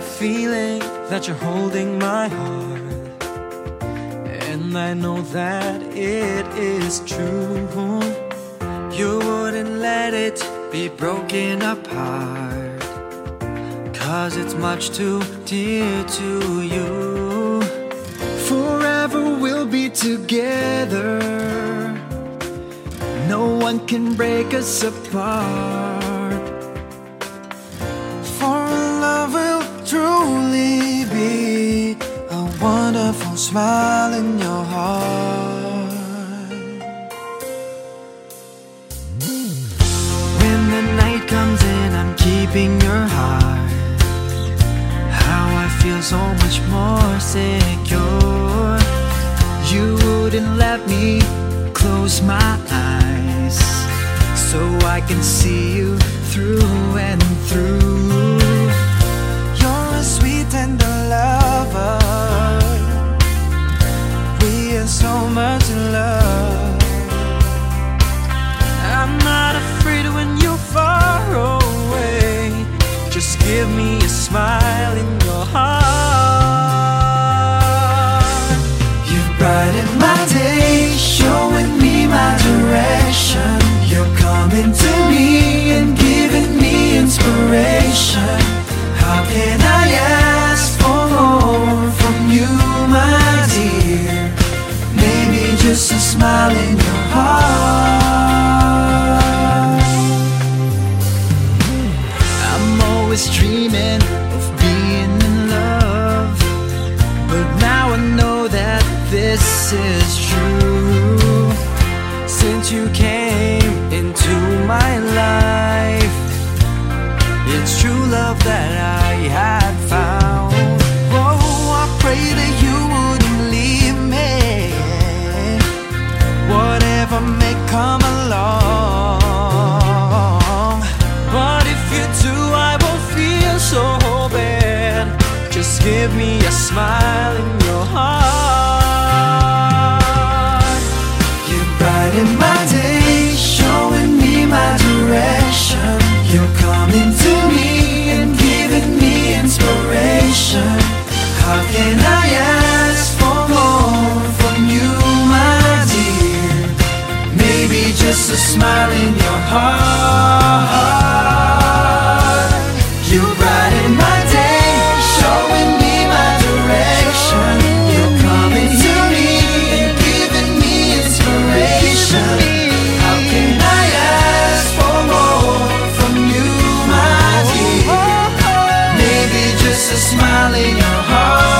feeling that you're holding my heart. And I know that it is true. You wouldn't let it be broken apart. Cause it's much too dear to you. Forever we'll be together. No one can break us apart. Wonderful smile in your heart. When the night comes in, I'm keeping your heart. How I feel so much more secure. You wouldn't let me close my eyes so I can see you through and through. Smile in your heart. I'm always dreaming of being in love. But now I know that this is true. Since you came into my life, it's true love that I give me a smile in your heart. You brighten my day, showing me my direction. You're coming to me and giving me inspiration. How can I ask for more from you, my dear? Maybe just a smile in your heart. just a smile in your heart.